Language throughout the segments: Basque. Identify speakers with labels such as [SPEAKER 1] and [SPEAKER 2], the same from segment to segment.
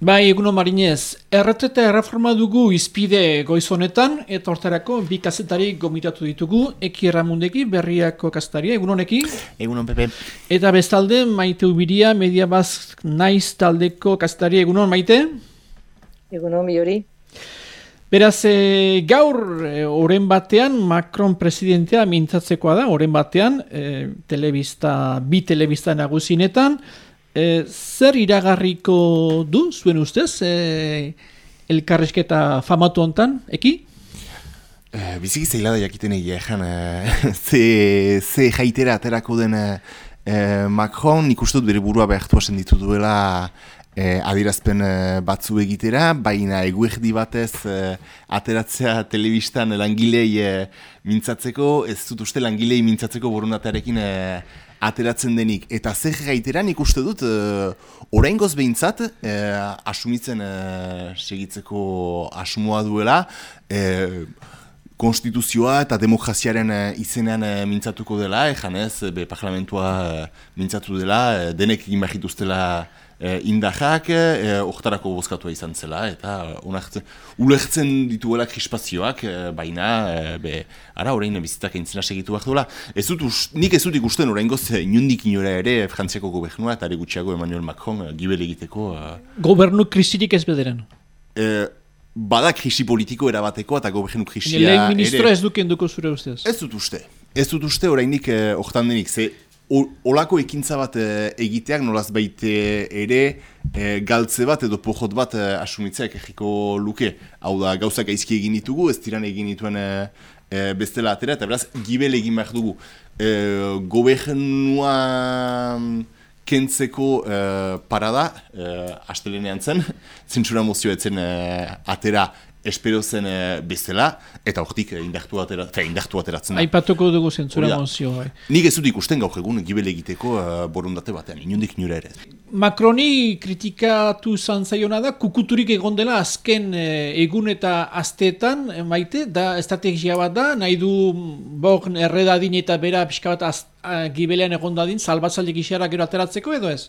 [SPEAKER 1] Bai, eguno marinez, erretreta erreforma dugu izpide goizonetan, eta hortarako bi kazetari gomitatu ditugu, eki erramundeki, berriako kastaria, egunoneki.
[SPEAKER 2] Egunon, Pepe.
[SPEAKER 1] Eta bestalde, maite ubiria, media bazk naiz taldeko kazetari, egunon, maite?
[SPEAKER 3] Egunon, biori.
[SPEAKER 1] Beraz, e, gaur, e, oren batean, Macron presidentea mintzatzekoa da, oren batean, e, telebista, bi telebista nagusinetan, E, zer iragarriko du, zuen ustez, e, elkarrezketa famatu hontan, eki?
[SPEAKER 2] E, biziki zeila da jakiten egia ezan, e, ze, ze jaitera aterako den e, Macron, dut bere burua behartu asen ditu duela e, adirazpen batzu egitera, baina eguerdi batez e, ateratzea telebistan langilei e, mintzatzeko, ez dut uste langilei mintzatzeko borondatearekin e, ateratzen denik. Eta zer gaitera nik uste dut, uh, orain goz behintzat, uh, asumitzen uh, segitzeko asmoa duela, uh, konstituzioa eta demokraziaren izenean mintzatuko dela, ejan ez, be parlamentua mintzatu dela, denek egin behar dituztela e, indahak, e, oktarako bozkatua izan zela, eta unartzen, ulertzen dituela krispazioak, e, baina, e, be, ara, orain bizitak entzina segitu behar duela. Ez dut, nik ez dut ikusten orain goz, inundik inora ere, frantziako gobernua, eta gutxiago Emmanuel Macron, gibel egiteko.
[SPEAKER 1] E, Gobernu krisirik ez bederen?
[SPEAKER 2] E, bada krisi politiko erabateko, eta gobernu krisia ere...
[SPEAKER 1] Lehen ministro ez duken duko zure ustez?
[SPEAKER 2] Ez dut uste. Ez dut uste orainik oktan denik, ze olako ekintza bat e, egiteak nolaz baite ere e, galtze bat edo pojot bat e, asumitzeak egiko luke. Hau da gauzak aizki egin ditugu, ez tiran egin dituen e, bestela atera, eta beraz gibel egin behar dugu. E, gobernua kentzeko e, parada, e, astelenean zen, zentsura mozioa etzen e, atera espero zen e, bezala, eta hortik e, indartu, atera, fe, indartu ateratzen da.
[SPEAKER 1] Aipatuko dugu zentzura mozio. Bai.
[SPEAKER 2] Nik ez dut ikusten gaur egun gibel egiteko uh, borondate batean, inundik nire ere.
[SPEAKER 1] Makroni kritikatu zantzaiona da, kukuturik egon dela azken egun eta asteetan, maite, da estrategia bat da, nahi du bok erredadin eta bera pixka bat gibelean egon dadin, salbatzalde gixara gero ateratzeko edo ez?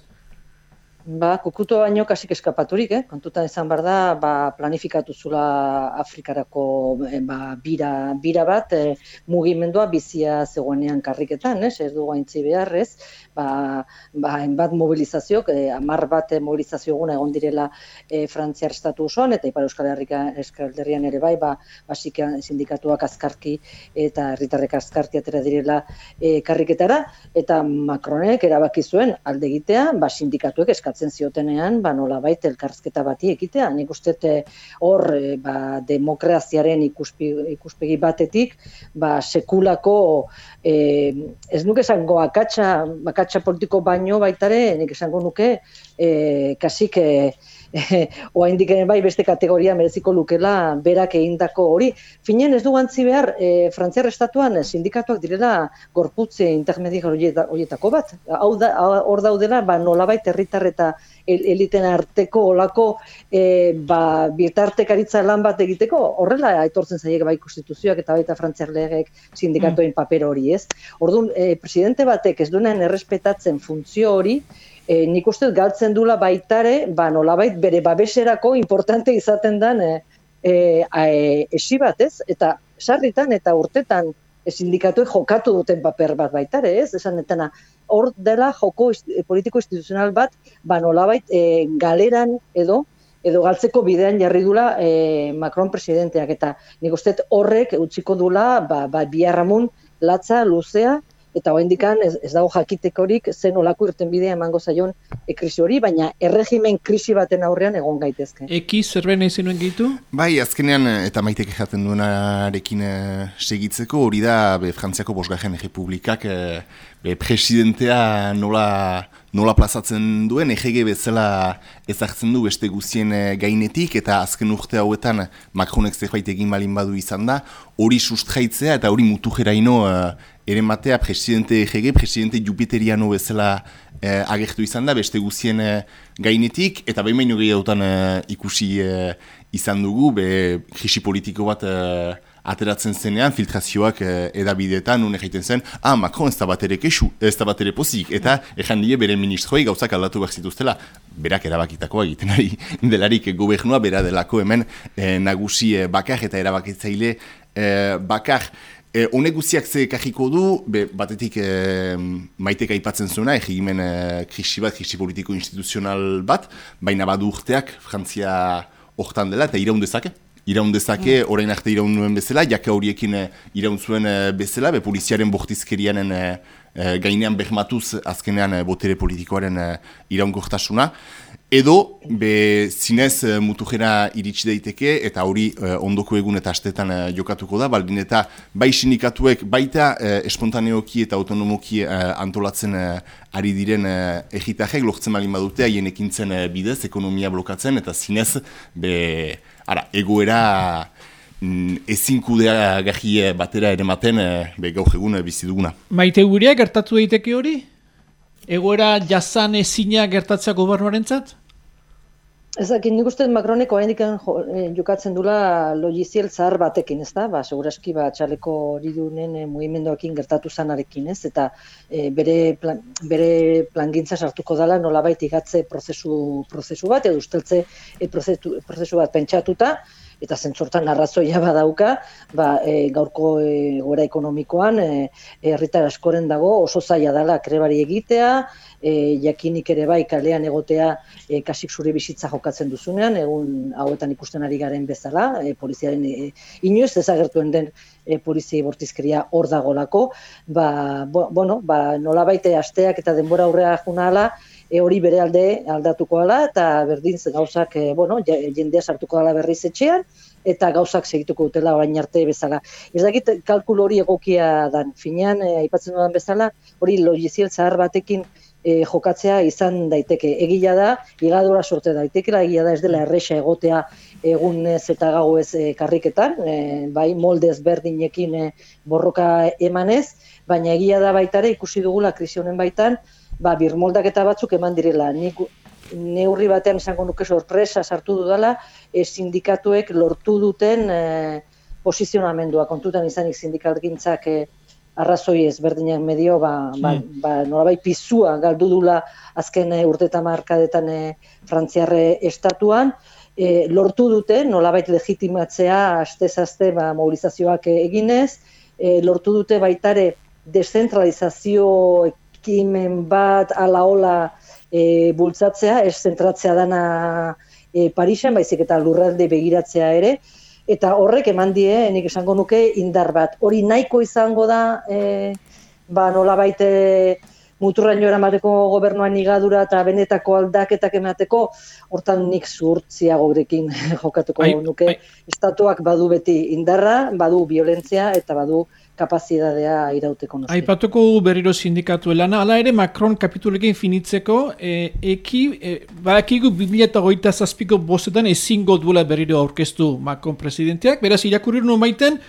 [SPEAKER 3] Ba, kukutu baino kasik eskapaturik, eh? kontutan izan behar da, ba, planifikatu zula Afrikarako eh, ba, bira, bira bat, eh, mugimendua bizia zegoenean karriketan, eh? ez dugu haintzi beharrez, ba, ba, enbat mobilizazio, eh, amar bat mobilizazio eguna egon direla eh, Frantziar Estatu osoan, eta Ipar Euskal Herrian ere bai, ba, basikian sindikatuak azkarki eta herritarrek azkarki atera direla eh, karriketara, eta Macronek erabaki zuen alde egitea, ba, sindikatuek eskatzen ziotenean, ba, nola baita elkarrizketa bati egitea, nik uste eh, hor eh, ba, demokraziaren ikuspegi, ikuspegi batetik, ba, sekulako eh, ez nuke zango akatsa, akatsa politiko baino baitare, nik esango nuke, eh, kasik eh, oaindik bai beste kategoria mereziko lukela berak egindako hori. Finen ez du gantzi behar, e, Frantziar Estatuan sindikatuak direla gorputze intermedik horietako bat. Hau da, hor daudela, ba, nolabait herritar eta eliten arteko olako e, ba, bitartekaritza lan bat egiteko, horrela aitortzen zaiek bai konstituzioak eta baita Frantziar legek sindikatoen mm. paper hori, ez? Orduan, e, presidente batek ez duenean errespetatzen funtzio hori, e, nik uste galtzen dula baitare, ba, nolabait bere babeserako importante izaten den e, e, e, esi bat, ez? Eta sarritan eta urtetan e, sindikatuek jokatu duten paper bat baitare, ez? Esan etena, hor dela joko politiko instituzional bat, ba, nolabait e, galeran edo, edo galtzeko bidean jarri dula e, Macron presidenteak, eta nik uste horrek utziko dula, ba, ba, biarramun, latza, luzea, eta oraindikan ez, ez dago jakitekorik zen olako irten bidea emango zaion e, krisi hori, baina erregimen krisi baten aurrean egon gaitezke.
[SPEAKER 1] Eki zerben ezin nuen gitu?
[SPEAKER 2] Bai, azkenean eta maitek jaten duenarekin e, segitzeko hori da be, Frantziako Bosgarren Republikak e, be, presidentea nola, nola plazatzen duen, egege bezala ezartzen du beste guzien e, gainetik, eta azken urte hauetan Macronek zerbait egin balin badu izan da, hori sustraitzea eta hori mutu jeraino e, ere matea presidente egege, presidente Jupiteriano bezala e, agertu izan da, beste guzien gainetik, eta behin behin hori ikusi izan dugu, be, krisi politiko bat ateratzen zenean, filtrazioak e, edabideetan, nune jaiten zen, ah, Macron ez da bat ere kesu, ez da bat ere pozik, eta ezan die bere ministroi gauzak aldatu behar zituztela, berak erabakitakoa egiten ari delarik gobernua, bera delako hemen e, nagusi e, bakar eta erabakitzaile e, bakar. E, Honek guztiak ze kajiko du, be, batetik e, maiteka aipatzen zuena, egimen e, krisi bat, krisi politiko instituzional bat, baina badu urteak, Frantzia hortan dela, eta iraun dezake. Iraun dezake, mm. orain arte iraun nuen bezala, jaka horiekin e, iraun zuen e, bezala, be, poliziaren bortizkerianen e, gainean behmatuz azkenean botere politikoaren e, iraun gortasuna. Edo, be, zinez uh, mutujera iritsi daiteke, eta hori uh, ondoko egun eta astetan uh, jokatuko da, baldin eta bai sindikatuek baita espontaneoki eta autonomoki antolatzen ari diren egitajek, lortzen malin badute, haien ekintzen bidez, ekonomia blokatzen, eta zinez, be, ara, egoera mm, ezin kudea gaji batera ere maten, be, gaur egun uh, biziduguna.
[SPEAKER 1] Maite gurea gertatu daiteke hori? Egoera jazan ezina gertatzea gobernuaren zat?
[SPEAKER 3] Ezakit, nik uste Macroneko haindik eh, jokatzen dula logiziel zahar batekin, ez da? Ba, seguraski, ba, txaleko hori dunen e, mugimenduakin gertatu zanarekin, ez? Eta e, bere, plan, bere plangintza sartuko dela nolabait igatze prozesu, prozesu bat, edo usteltze e, prozesu, prozesu bat pentsatuta, eta zentzortan arrazoia badauka, ba, e, gaurko e, gora ekonomikoan, herritar askoren dago oso zaila dela krebari egitea, e, jakinik ere bai kalean egotea e, kasik zure bizitza jokatzen duzunean, egun hauetan ikusten ari garen bezala, e, poliziaren e, inoiz ezagertuen den e, poliziai bortizkeria hor dagolako, ba, bo, bueno, ba, nola baite asteak eta denbora aurrea junala, e, hori bere alde aldatuko ala eta berdin gauzak e, bueno, jendea sartuko dela berriz etxean eta gauzak segituko dutela orain arte bezala. Ez dakit kalkulu hori egokia dan finean e, aipatzen dudan bezala, hori logiziel zahar batekin e, jokatzea izan daiteke. Egia da, igadura sorte daitekela, egia da ez dela erresa egotea egunez eta gauez e, karriketan, e, bai moldez berdinekin e, borroka emanez, baina egia da baitare ikusi dugula krisi honen baitan, ba, birmoldaketa batzuk eman direla. Nik neurri batean izango nuke sorpresa sartu dudala, e, sindikatuek lortu duten e, posizionamendua. Kontutan izanik sindikalgintzak e, arrazoi ezberdinak medio, ba, ba, hmm. ba, nolabait pizua galdu dula azken e, urteta markadetan e, frantziarre estatuan, e, lortu dute nolabait legitimatzea astez-aste ba, mobilizazioak eginez, e, lortu dute baitare descentralizazio ekimen bat ala hola e, bultzatzea, ez zentratzea dana e, Parisen, baizik eta lurralde begiratzea ere, eta horrek eman die, nik esango nuke, indar bat. Hori nahiko izango da, e, ba nola baite muturraino eramateko gobernuan igadura eta benetako aldaketak emateko, hortan nik zuhurtzia gobrekin jokatuko nuke. Estatuak badu beti indarra, badu violentzia eta badu kapazidadea irauteko noski.
[SPEAKER 1] Aipatuko berriro sindikatu elana, ala ere Macron kapitulekin finitzeko, e, eki, e, badakigu 2008 zazpiko bostetan ezingo duela berriro aurkeztu Macron presidenteak, beraz irakurri nuen baiten,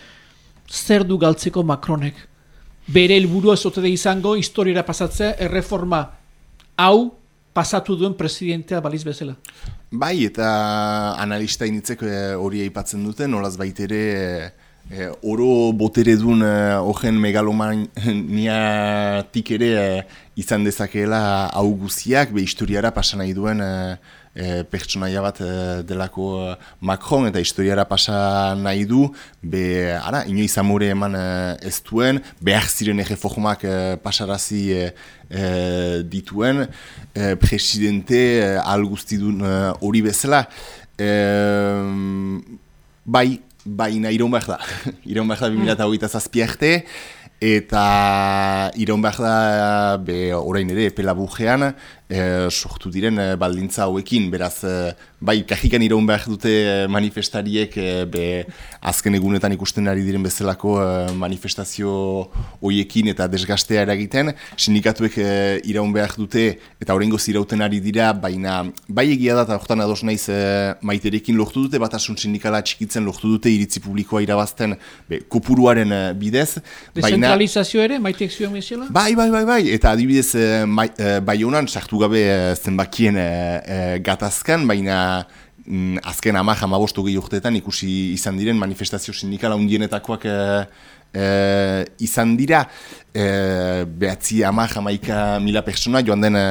[SPEAKER 1] zer du galtzeko Macronek? Bere helburua ezote izango, historiara pasatzea, erreforma hau pasatu duen presidentea baliz bezala.
[SPEAKER 2] Bai, eta analista initzeko e, hori aipatzen dute, nolaz baitere E, oro botere duen horren e, megalomaniatik ere e, izan dezakeela hau guziak, be historiara pasa nahi duen e, e, pertsonaia bat e, delako e, Macron eta historiara pasa nahi du, be, ara, inoiz amore eman e, ez duen, behar ziren erreformak e, pasarazi e, e, dituen, e, presidente e, guzti duen hori bezala. E, bai, baina iron behar da. iron behar da 2008 zazpiarte, eta iron behar da be, orain ere epela bujean, e, sortu diren e, baldintza hauekin, beraz, e, bai, kajikan iraun behar dute manifestariek, e, be, azken egunetan ikusten ari diren bezalako e, manifestazio hoiekin eta desgastea eragiten, sindikatuek e, iraun behar dute, eta horrengo zirauten ari dira, baina, bai egia da, eta horretan ados naiz e, maiterekin lortu dute, bat asun sindikala txikitzen lortu dute, iritzi publikoa irabazten, be, kopuruaren bidez.
[SPEAKER 1] Decentralizazio ere, maiteek zuen
[SPEAKER 2] Bai, bai, bai, bai, eta adibidez, e, bai honan, sartu gabe eh, zenbakien e, gatazkan, baina mm, azken ama jamabostu gehi urteetan ikusi izan diren manifestazio sindikala undienetakoak e, e, izan dira, e, behatzi ama jamaika mila persona, joan den e,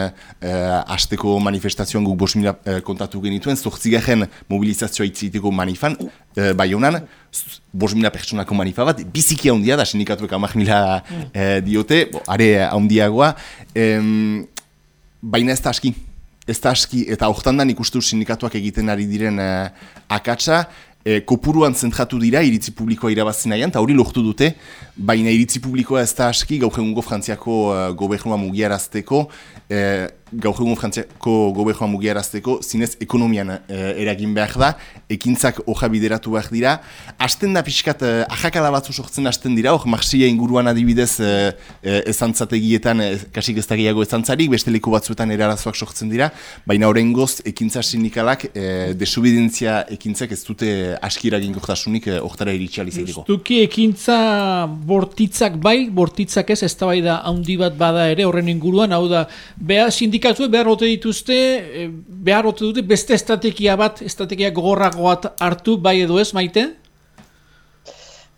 [SPEAKER 2] asteko manifestazioan guk bos mila e, kontatu genituen, zortzigaren mobilizazioa itziteko manifan, e, bai honan, bos mila personako manifa bat, biziki handia da, sindikatuek amak mila e, diote, bo, are handiagoa, e, baina ez da aski, ez da aski, eta horretan ikustu sindikatuak egiten ari diren e, akatsa, e, kopuruan zentratu dira iritzi publikoa irabazi nahian, eta hori lortu dute, baina iritzi publikoa ez da aski, gaur egungo frantziako uh, gobernua mugiarazteko, e, gaur egun frantziako gobernua mugiarazteko, zinez ekonomian e, eragin behar da, ekintzak hoja bideratu behar dira, hasten da pixkat, uh, ahakala batzu sortzen hasten dira, hor marxia inguruan adibidez uh, ezantzategietan, uh, kasik ez da gehiago ezantzarik, beste leku batzuetan erarazoak sortzen dira, baina horrein goz, ekintza sindikalak, uh, desubidentzia ekintzak ez dute askira ginkortasunik uh, oktara iritsi
[SPEAKER 1] Justuki ekintza bortitzak bai, bortitzak ez, ez da bai da handi bat bada ere horren inguruan, hau da, behar sindikatu behar ote dituzte, eh, behar ote dute beste estrategia bat, estrategia gogorragoat hartu bai edo ez, maite?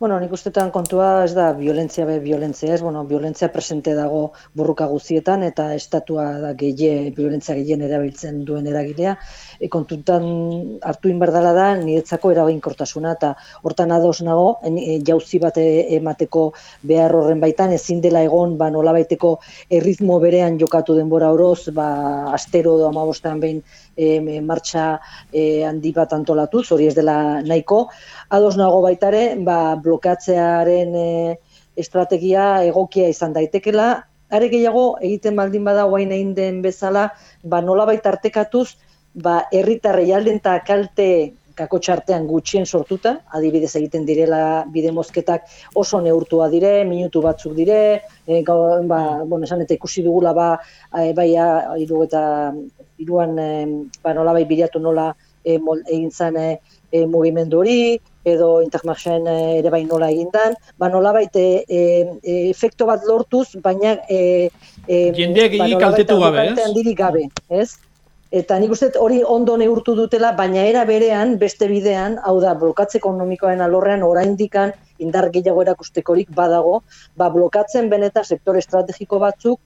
[SPEAKER 3] Bueno, nik ustetan kontua ez da violentzia be violentzia ez, bueno, violentzia presente dago burruka guzietan eta estatua da gehie, violentzia gehien erabiltzen duen eragilea. E, kontutan hartu inberdala da niretzako erabainkortasuna eta hortan ados nago e, jauzi bat e, emateko behar horren baitan ezin dela egon ba nolabaiteko erritmo berean jokatu denbora oroz, ba astero edo 15 behin e, martxa e, handi bat antolatu, hori ez dela nahiko. Ados nago baitare, ba, blokatzearen e, estrategia egokia izan daitekela, are gehiago egiten baldin bada guain egin den bezala, ba, nola baita artekatuz, ba, erritarrei alden kalte kako txartean gutxien sortuta, adibidez egiten direla bide mozketak oso neurtua dire, minutu batzuk dire, e, ba, bueno, esan eta ikusi dugula ba, e, bai, iru eta iruan e, ba, nola bai bilatu nola e, egin zan e, mugimendu hori, edo intermarxen ere bai nola egin dan, ba nola baite e, e, efekto bat lortuz, baina e,
[SPEAKER 1] e, jendeak ba, kaltetu gabe, ez?
[SPEAKER 3] gabe, ez? Eta nik uste hori ondo neurtu dutela, baina era berean, beste bidean, hau da, blokatze ekonomikoaren alorrean oraindikan indar gehiago erakustekorik badago, ba, blokatzen beneta sektor estrategiko batzuk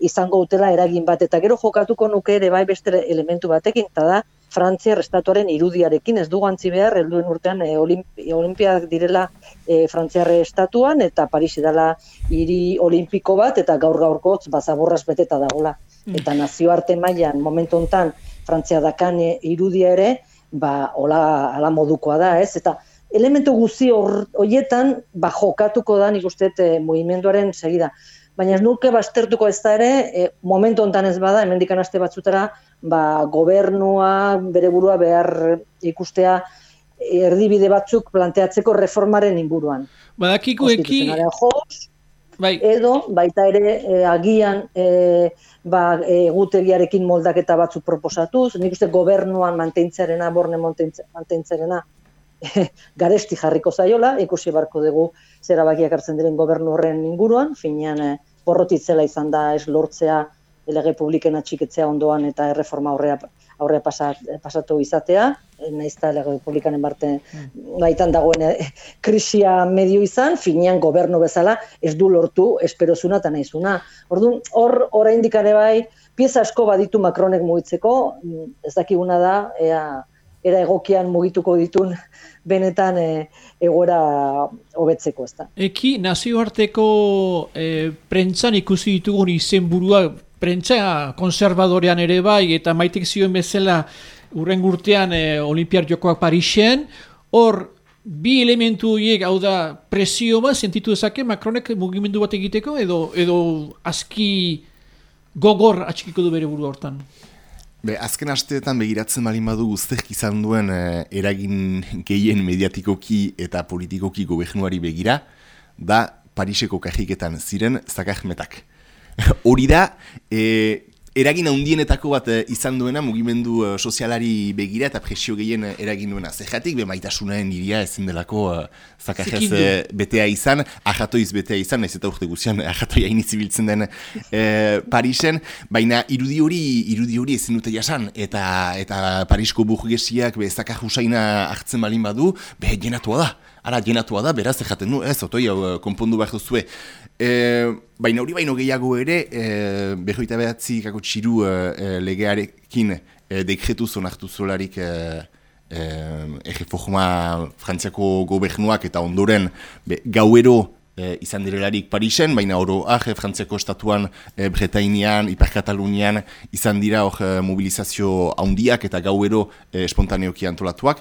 [SPEAKER 3] izango dutela eragin bat. Eta gero jokatuko nuke ere bai beste elementu batekin, eta da, Frantzia restatuaren irudiarekin, ez dugu antzi behar, helduen urtean e, olimpiak direla e, Frantziarre estatuan, eta Paris dela hiri olimpiko bat, eta gaur gaurkotz bazaborraz beteta dagola. Mm. eta nazioarte mailan momentu hontan Frantzia dakan irudia ere, ba hola ala modukoa da, ez? Eta elementu guzti horietan ba jokatuko da nik e, mugimenduaren segida. Baina ez nuke bastertuko ez da ere, e, momentu hontan ez bada, hemendikan aste batzutara, ba, gobernua, bere burua behar ikustea, erdibide batzuk planteatzeko reformaren inguruan.
[SPEAKER 1] Badakiko eki...
[SPEAKER 3] Bai. Edo, baita ere, e, agian e, ba, egutegiarekin moldaketa batzuk proposatuz, nik uste gobernuan mantentzarena, borne mantentzarena, garesti jarriko zaiola, ikusi barko dugu zera bakiak hartzen diren gobernu horren inguruan, finean e, borrotitzela izan da ez lortzea lege publiken atxiketzea ondoan eta erreforma aurrea, aurrea pasat, pasatu izatea, naizta lege publikanen barte mm. baitan dagoen eh, krisia medio izan, finean gobernu bezala ez du lortu esperozuna eta naizuna. Orduan, hor oraindik ere bai, pieza asko baditu Macronek mugitzeko, ez dakiguna da, ea, era egokian mugituko ditun benetan e, egora hobetzeko, ezta.
[SPEAKER 1] Eki nazioarteko e, prentsan ikusi ditugun izenburua prentsa konservadorean ere bai, eta maitek zioen bezala urren gurtean e, Olimpiar Jokoak Parixen, hor bi elementu horiek, hau da, presio bat, sentitu ezake, Macronek mugimendu bat egiteko, edo, edo aski gogor atxikiko du bere buru hortan?
[SPEAKER 2] Be, azken asteetan begiratzen malin badu guztek izan duen eh, eragin gehien mediatikoki eta politikoki gobernuari begira, da Pariseko kajiketan ziren zakajmetak. Hori da, e, eragin handienetako bat eh, izan duena mugimendu uh, sozialari begira eta presio gehien uh, eragin duena. Zergatik, be maitasunaen iria ezin delako uh, zakajez uh, betea izan, ahatoiz betea izan, ez eta urte guzian ahatoia inizibiltzen den uh, Parisen, baina irudi hori irudi hori ezin dute jasan, eta eta Parisko burgesiak be zakaj hartzen balin badu, be jenatua da. Ara, jenatua da, beraz, jaten du, ez, otoi, hau, konpondu behar duzue. E, baina hori baino gehiago ere, e, behoita behatzi kako txiru e, e, legearekin e, dekretu zonartu zolarik e, e, ege frantziako gobernuak eta ondoren be, gauero e, izan direlarik Parisen, baina oro ah, frantziako estatuan e, Bretainian, Iper Katalunian izan dira hor mobilizazio handiak eta gauero e, espontaneoki antolatuak.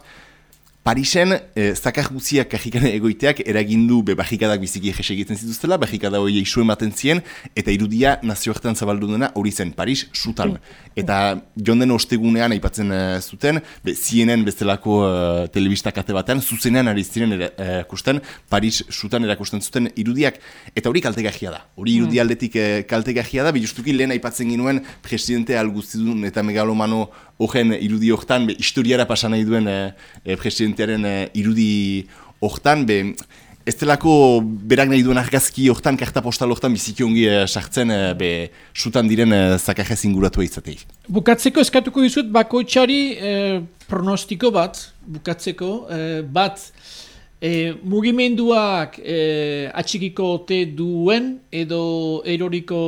[SPEAKER 2] Parisen, eh, zakar guziak kajikane egoiteak eragindu be bajikadak biziki eges egiten zituztela, bajikada hori isu ematen zien, eta irudia nazioartean zabaldu dena hori zen, Paris, sutan. Eta jonden ostegunean aipatzen uh, zuten, be, zienen bezalako uh, telebistak batean, zuzenean ari ziren erakusten, Paris sutan erakusten zuten irudiak, eta hori kaltegahia da. Hori irudia mm. aldetik uh, kaltegahia da, bijustuki lehen aipatzen ginuen presidente alguzidun eta megalomano horren irudi hortan, be, historiara pasan nahi duen e, presidentearen e, irudi hortan, be, ez delako berak nahi duen argazki hortan, karta postal hortan biziki ongi sartzen, e, be, sutan diren e, zakajez inguratu izatei.
[SPEAKER 1] Bukatzeko eskatuko dizut, bako txari pronostiko bat, bukatzeko, bat, E, mugimenduak e, atxikiko ote duen edo eroriko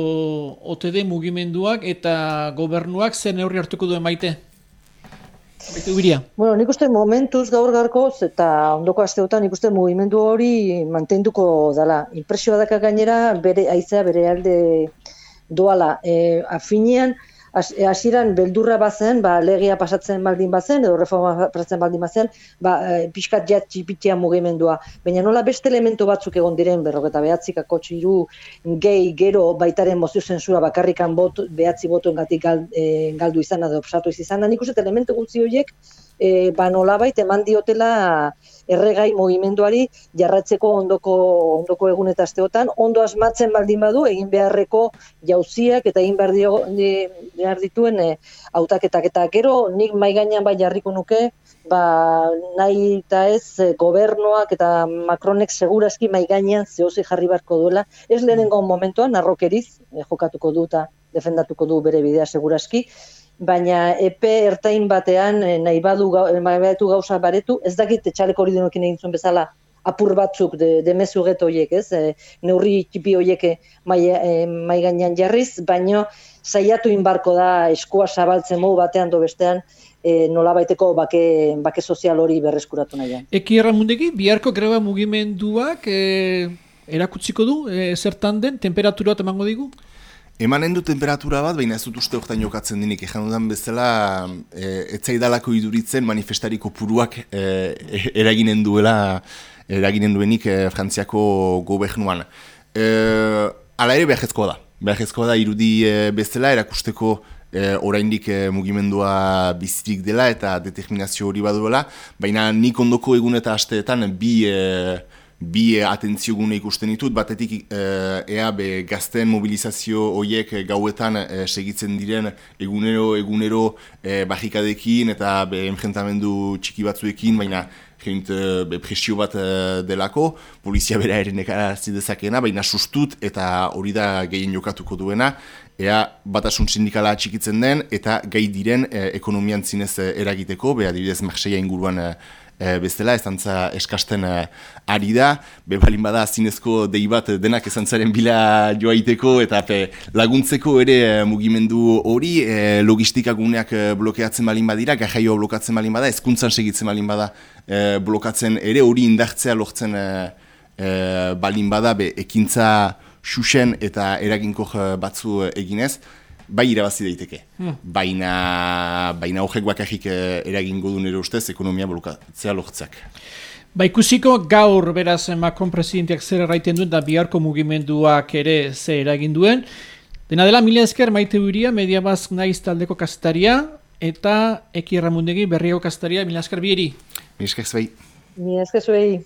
[SPEAKER 1] ote de mugimenduak eta gobernuak zen neurri hartuko duen? Baite ubiria?
[SPEAKER 3] Bueno, nik uste momentuz gaur garkoz eta ondoko asteotan nik uste mugimendu hori mantenduko dala. Impresioa daka gainera bere aizea bere alde doala. E, afinean, hasieran beldurra bazen, ba, legia pasatzen baldin bazen, edo reforma pasatzen baldin bazen, ba, e, pixkat jat txipitia mugimendua. Baina nola beste elementu batzuk egon diren, berroketa behatzik akotxiru gehi gero baitaren mozio zensura bakarrikan bot, behatzi botoen gatik e, galdu izan, edo pasatu izan, nik uste elementu gutzi horiek, e, ba nolabait eman diotela erregai mugimenduari jarratzeko ondoko ondoko egun eta asteotan ondo asmatzen baldin badu egin beharreko jauziak eta egin behar, dio, behar dituen e, hautaketak eta gero nik mai gainean bai jarriko nuke ba nahi eta ez e, gobernuak eta Macronek segurazki mai gainean zeozi jarri beharko duela. Ez lehenengo momentuan arrokeriz e, jokatuko du eta defendatuko du bere bidea segurazki baina epe ertain batean eh, nahi badu eh, gauza baretu, ez dakit etxaleko hori denokin egin zuen bezala apur batzuk de, de mesuget horiek, ez? E, neurri txipi horiek mai, e, mai gainean jarriz, baino saiatu inbarko da eskua zabaltzen modu batean do bestean e, nola baiteko bake, bake sozial hori berreskuratu nahian.
[SPEAKER 1] Eki erramundegi, biharko greba mugimenduak e, erakutziko du, e, zertan den, temperatura emango digu?
[SPEAKER 2] Emanen du temperatura bat, baina ez dut uste horretan jokatzen dinik. Ejan dudan bezala, e, etzaidalako iduritzen manifestariko puruak e, eraginen duela, eraginen duenik e, frantziako gobernuan. E, ala ere behar da. Behar da irudi e, bezala erakusteko e, oraindik e, mugimendua bizirik dela eta determinazio hori baduela. Baina nik ondoko egun eta asteetan bi... E, bi atentzio gune ikusten ditut, batetik e, ea be gazten mobilizazio horiek gauetan e, segitzen diren egunero, egunero e, bajikadekin eta be enfrentamendu txiki batzuekin, baina jent be presio bat delako, polizia bera ere nekara zidezakena, baina sustut eta hori da gehien jokatuko duena, ea batasun sindikala txikitzen den eta gai diren ekonomian zinez eragiteko, beha dibidez Marseilla inguruan e, bestela ez antza eskasten e, ari da, bebalin bada zinezko dei bat denak ezantzaren bila joaiteko eta pe, laguntzeko ere e, mugimendu hori e, logistikaguneak blokeatzen balin badira, gajaioa blokatzen balin bada, ezkuntzan segitzen balin bada e, blokatzen ere hori indartzea lortzen e, e, balin bada be, ekintza xuxen eta eraginko batzu eginez, bai irabazi daiteke. Hmm. Baina baina horrek bakarrik eh, eragingo du nire ustez ekonomia blokatzea lortzak.
[SPEAKER 1] Ba ikusiko gaur beraz Macron presidenteak zer erraiten duen da biharko mugimenduak ere ze eragin duen. Dena dela mila esker maite huria media bazk naiz taldeko kastaria eta eki erramundegi berriako kastaria mila esker bieri.
[SPEAKER 2] Mila esker zuei.
[SPEAKER 3] Mila esker zuei.